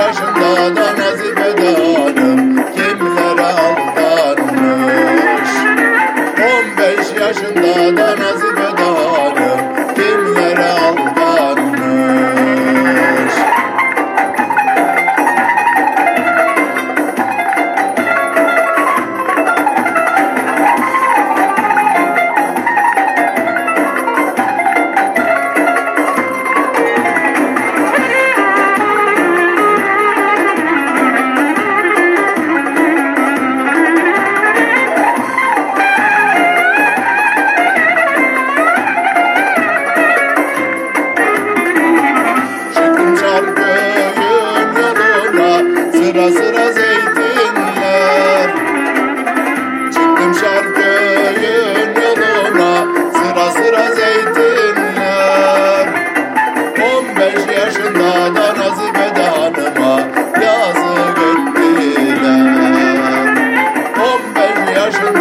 yaşında da nazip edanım kimlere aldanmış? 15 yaşında da English.